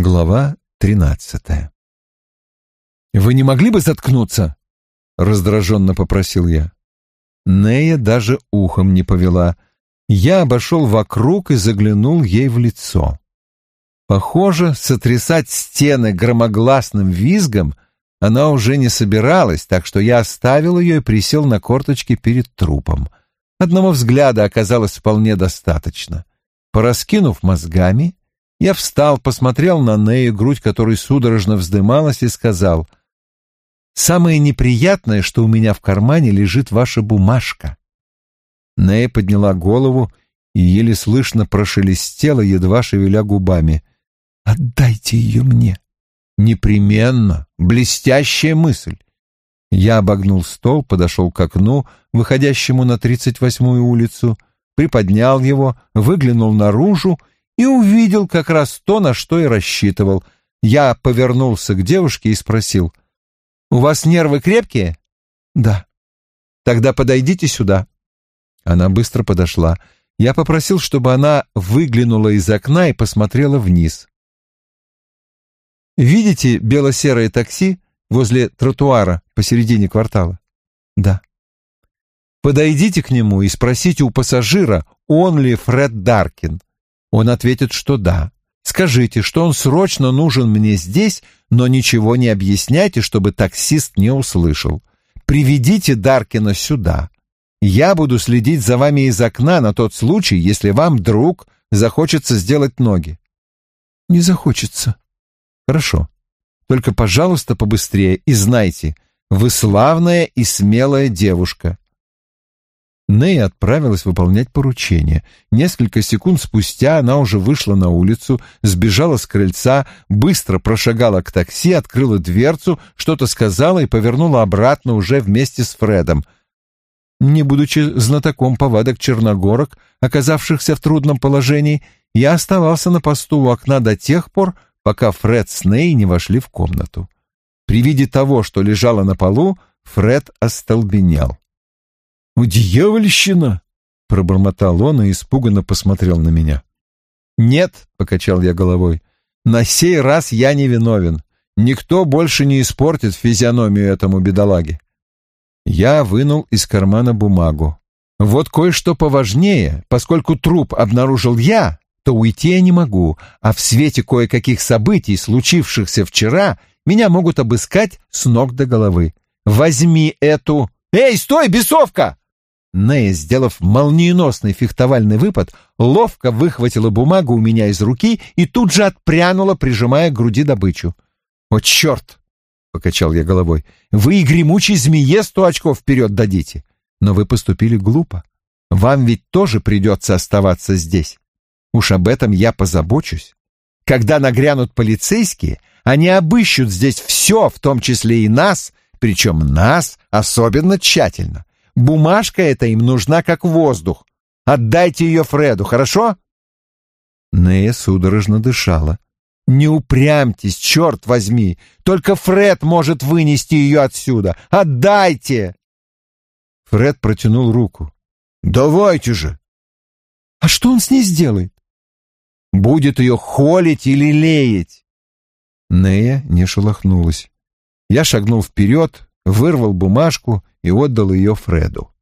Глава тринадцатая. «Вы не могли бы заткнуться?» — раздраженно попросил я. Нея даже ухом не повела. Я обошел вокруг и заглянул ей в лицо. Похоже, сотрясать стены громогласным визгом она уже не собиралась, так что я оставил ее и присел на корточки перед трупом. Одного взгляда оказалось вполне достаточно. Пораскинув мозгами, я встал, посмотрел на Нею, грудь которой судорожно вздымалась, и сказал, «Самое неприятное, что у меня в кармане лежит ваша бумажка». Нея подняла голову и еле слышно прошелестела, едва шевеля губами. «Отдайте ее мне». «Непременно. Блестящая мысль». Я обогнул стол, подошел к окну, выходящему на тридцать восьмую улицу, приподнял его, выглянул наружу и увидел как раз то, на что и рассчитывал. Я повернулся к девушке и спросил, «У вас нервы крепкие?» «Да». «Тогда подойдите сюда». Она быстро подошла. Я попросил, чтобы она выглянула из окна и посмотрела вниз. «Видите бело-серое такси возле тротуара посередине квартала?» «Да». «Подойдите к нему и спросите у пассажира, он ли Фред Даркин. Он ответит, что да. Скажите, что он срочно нужен мне здесь, но ничего не объясняйте, чтобы таксист не услышал. Приведите Даркина сюда. Я буду следить за вами из окна на тот случай, если вам, друг, захочется сделать ноги. Не захочется. Хорошо. Только, пожалуйста, побыстрее и знайте, вы славная и смелая девушка. Нэй отправилась выполнять поручение. Несколько секунд спустя она уже вышла на улицу, сбежала с крыльца, быстро прошагала к такси, открыла дверцу, что-то сказала и повернула обратно уже вместе с Фредом. Не будучи знатоком повадок черногорок, оказавшихся в трудном положении, я оставался на посту у окна до тех пор, пока Фред с Ней не вошли в комнату. При виде того, что лежало на полу, Фред остолбенел. «У дьявольщина!» — пробормотал он и испуганно посмотрел на меня. «Нет», — покачал я головой, — «на сей раз я не виновен. Никто больше не испортит физиономию этому бедолаге». Я вынул из кармана бумагу. «Вот кое-что поважнее, поскольку труп обнаружил я, то уйти я не могу, а в свете кое-каких событий, случившихся вчера, меня могут обыскать с ног до головы. Возьми эту... Эй, стой, бесовка!» Нея, сделав молниеносный фехтовальный выпад, ловко выхватила бумагу у меня из руки и тут же отпрянула, прижимая к груди добычу. «О, черт!» — покачал я головой. «Вы и гремучей змее сто очков вперед дадите. Но вы поступили глупо. Вам ведь тоже придется оставаться здесь. Уж об этом я позабочусь. Когда нагрянут полицейские, они обыщут здесь все, в том числе и нас, причем нас особенно тщательно. Бумажка эта им нужна как воздух. Отдайте ее Фреду, хорошо?» Нея судорожно дышала. «Не упрямьтесь, черт возьми! Только Фред может вынести ее отсюда! Отдайте!» Фред протянул руку. «Давайте же!» «А что он с ней сделает?» «Будет ее холить или леять!» Нея не шелохнулась. Я шагнул вперед, вырвал бумажку и отдал ее Фреду.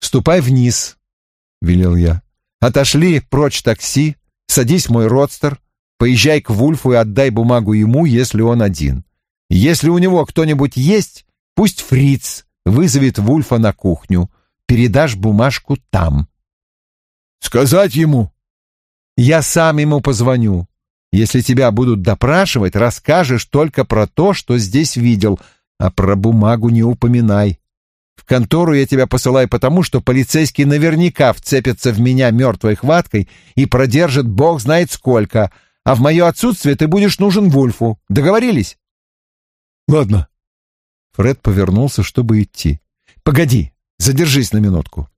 «Ступай вниз», — велел я. «Отошли прочь такси, садись мой родстер, поезжай к Вульфу и отдай бумагу ему, если он один. Если у него кто-нибудь есть, пусть Фриц вызовет Вульфа на кухню, передашь бумажку там». «Сказать ему?» «Я сам ему позвоню. Если тебя будут допрашивать, расскажешь только про то, что здесь видел, а про бумагу не упоминай. В контору я тебя посылаю потому, что полицейские наверняка вцепятся в меня мертвой хваткой и продержат бог знает сколько, а в мое отсутствие ты будешь нужен Вульфу. Договорились? Ладно. Фред повернулся, чтобы идти. Погоди, задержись на минутку.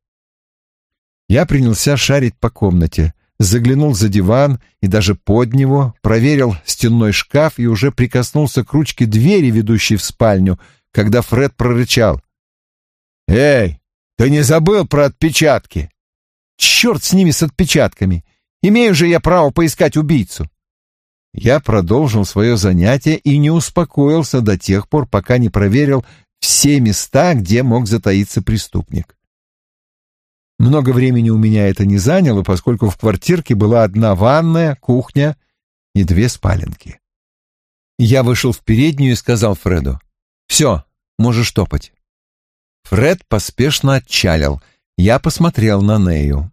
Я принялся шарить по комнате заглянул за диван и даже под него, проверил стенной шкаф и уже прикоснулся к ручке двери, ведущей в спальню, когда Фред прорычал. «Эй, ты не забыл про отпечатки?» «Черт с ними, с отпечатками! Имею же я право поискать убийцу!» я продолжил свое занятие и не успокоился до тех пор, пока не проверил все места, где мог затаиться преступник. Много времени у меня это не заняло, поскольку в квартирке была одна ванная, кухня и две спаленки. Я вышел в переднюю и сказал Фреду, «Все, можешь топать». Фред поспешно отчалил. Я посмотрел на Нею.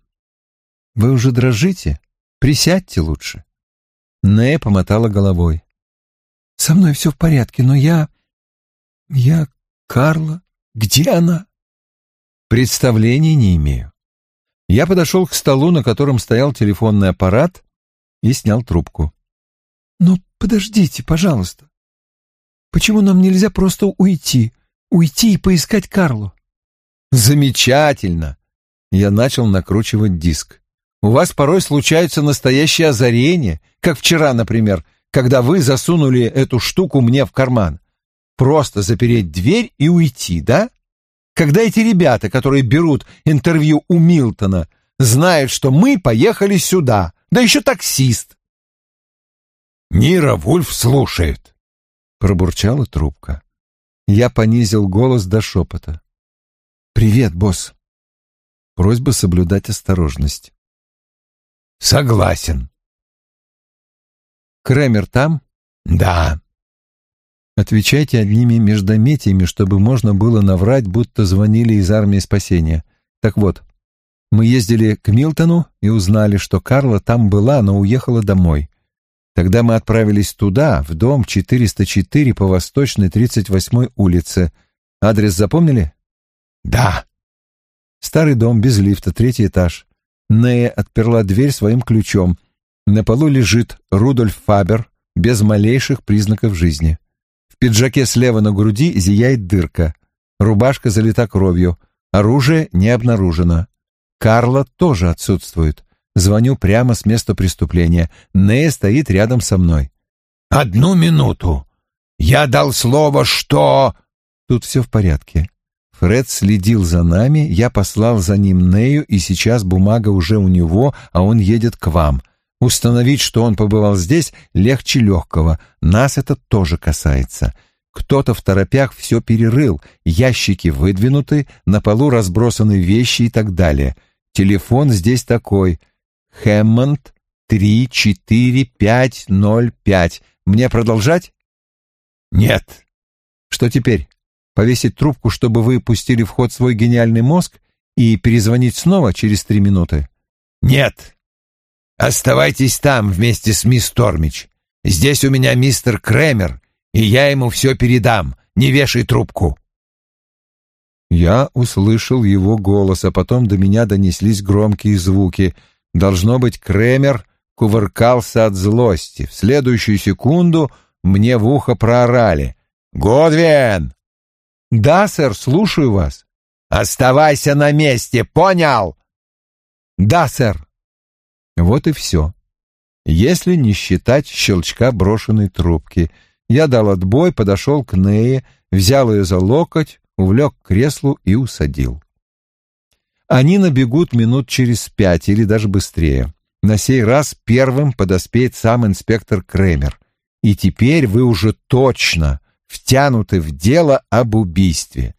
«Вы уже дрожите? Присядьте лучше». Нея помотала головой. «Со мной все в порядке, но я... Я... Карла? Где она?» «Представления не имею». Я подошел к столу, на котором стоял телефонный аппарат, и снял трубку. «Но подождите, пожалуйста. Почему нам нельзя просто уйти? Уйти и поискать Карлу?» «Замечательно!» Я начал накручивать диск. «У вас порой случаются настоящие озарения, как вчера, например, когда вы засунули эту штуку мне в карман. Просто запереть дверь и уйти, да? Когда эти ребята, которые берут интервью у Милтона, знают, что мы поехали сюда, да еще таксист. «Нира Вульф слушает», — пробурчала трубка. Я понизил голос до шепота. «Привет, босс». Просьба соблюдать осторожность. «Согласен». «Кремер там?» «Да». Отвечайте одними междометиями, чтобы можно было наврать, будто звонили из армии спасения. Так вот, мы ездили к Милтону и узнали, что Карла там была, но уехала домой. Тогда мы отправились туда, в дом 404 по Восточной 38-й улице. Адрес запомнили? «Да». Старый дом без лифта, третий этаж. Нея отперла дверь своим ключом. На полу лежит Рудольф Фабер, без малейших признаков жизни. Пиджаке слева на груди зияет дырка. Рубашка залита кровью. Оружие не обнаружено. Карла тоже отсутствует. Звоню прямо с места преступления. Нея стоит рядом со мной. «Одну минуту. Я дал слово, что...» Тут все в порядке. Фред следил за нами, я послал за ним Нею, и сейчас бумага уже у него, а он едет к вам. Установить, что он побывал здесь, легче легкого. Нас это тоже касается. Кто-то в торопях все перерыл, ящики выдвинуты, на полу разбросаны вещи и так далее. Телефон здесь такой. Хэммонд 34505. Мне продолжать? Нет. Что теперь? повесить трубку, чтобы вы пустили в ход свой гениальный мозг и перезвонить снова через три минуты? Нет. Оставайтесь там вместе с мисс Тормич. Здесь у меня мистер Кремер, и я ему все передам. Не вешай трубку. Я услышал его голос, а потом до меня донеслись громкие звуки. Должно быть, Кремер кувыркался от злости. В следующую секунду мне в ухо проорали. «Годвин, «Да, сэр, слушаю вас». «Оставайся на месте, понял?» «Да, сэр». Вот и все. Если не считать щелчка брошенной трубки. Я дал отбой, подошел к Нее, взял ее за локоть, увлек к креслу и усадил. Они набегут минут через пять или даже быстрее. На сей раз первым подоспеет сам инспектор Кремер. И теперь вы уже точно втянуты в дело об убийстве.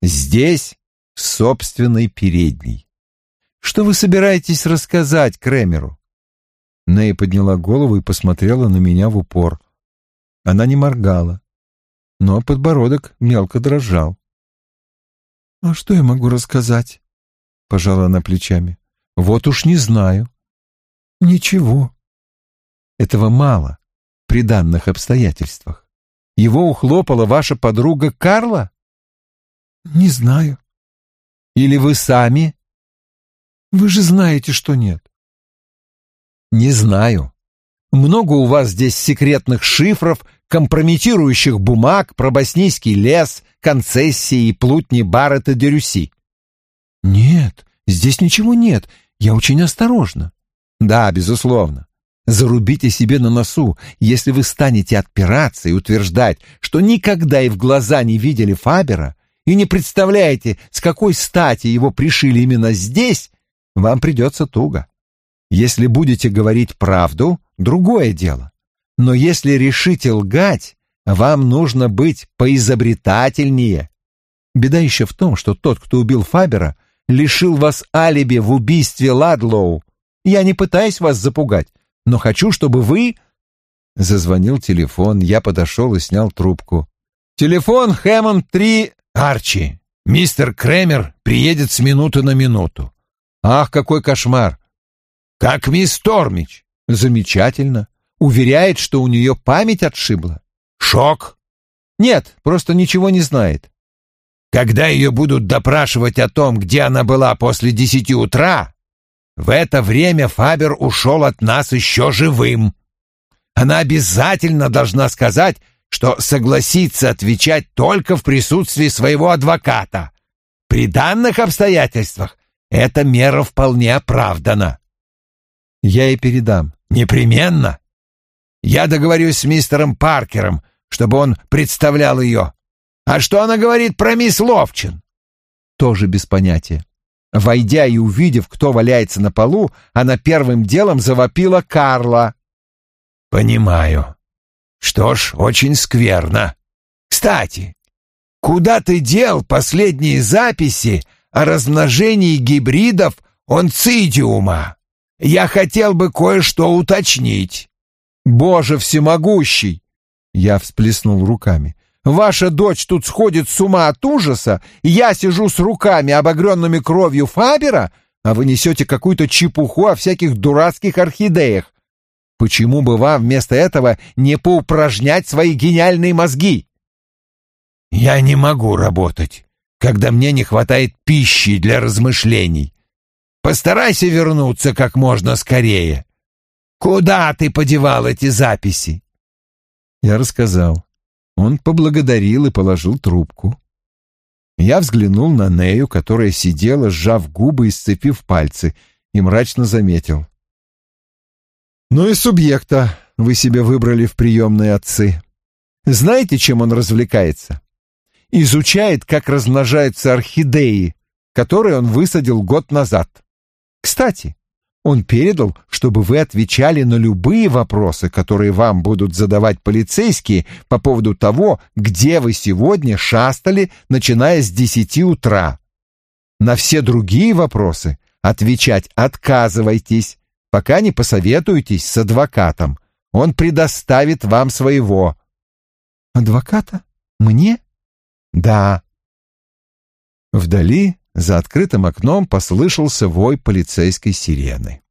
Здесь, в собственной передней. Что вы собираетесь рассказать Кремеру? Нэй подняла голову и посмотрела на меня в упор. Она не моргала, но подбородок мелко дрожал. «А что я могу рассказать?» — пожала она плечами. «Вот уж не знаю». «Ничего». Этого мало при данных обстоятельствах. Его ухлопала ваша подруга Карла? Не знаю. Или вы сами? Вы же знаете, что нет. Не знаю. Много у вас здесь секретных шифров, компрометирующих бумаг про боснийский лес, концессии и плутни Баррета Дерюси. Нет, здесь ничего нет. Я очень осторожна. Да, безусловно. Зарубите себе на носу, если вы станете отпираться и утверждать, что никогда и в глаза не видели Фабера и не представляете, с какой стати его пришили именно здесь, вам придется туго. Если будете говорить правду, другое дело. Но если решите лгать, вам нужно быть поизобретательнее. Беда еще в том, что тот, кто убил Фабера, лишил вас алиби в убийстве Ладлоу. Я не пытаюсь вас запугать, но хочу, чтобы вы...» Зазвонил телефон, я подошел и снял трубку. «Телефон Хэммонд-3...» «Арчи, мистер Кремер приедет с минуты на минуту». «Ах, какой кошмар!» «Как мисс Тормич?» «Замечательно. Уверяет, что у нее память отшибла». «Шок?» «Нет, просто ничего не знает». «Когда ее будут допрашивать о том, где она была после десяти утра, в это время Фабер ушел от нас еще живым. Она обязательно должна сказать, что согласится отвечать только в присутствии своего адвоката. При данных обстоятельствах эта мера вполне оправдана. Я и передам. Непременно. Я договорюсь с мистером Паркером, чтобы он представлял ее. А что она говорит про мисс Ловчин? Тоже без понятия. Войдя и увидев, кто валяется на полу, она первым делом завопила Карла. «Понимаю. Что ж, очень скверно. Кстати, куда ты дел последние записи о размножении гибридов онцидиума? Я хотел бы кое-что уточнить». «Боже всемогущий!» Я всплеснул руками. Ваша дочь тут сходит с ума от ужаса, я сижу с руками, обогренными кровью Фабера, а вы несете какую-то чепуху о всяких дурацких орхидеях. Почему бы вам вместо этого не поупражнять свои гениальные мозги? Я не могу работать, когда мне не хватает пищи для размышлений. Постарайся вернуться как можно скорее. Куда ты подевал эти записи? Я рассказал. Он поблагодарил и положил трубку. Я взглянул на Нею, которая сидела, сжав губы и сцепив пальцы, и мрачно заметил. «Ну и субъекта вы себе выбрали в приемные отцы. Знаете, чем он развлекается? Изучает, как размножаются орхидеи, которые он высадил год назад. Кстати, он передал, чтобы вы отвечали на любые вопросы, которые вам будут задавать полицейские по поводу того, где вы сегодня шастали, начиная с десяти утра. На все другие вопросы отвечать отказывайтесь, пока не посоветуетесь с адвокатом. Он предоставит вам своего. Адвоката? Мне? Да. Вдали за открытым окном послышался вой полицейской сирены.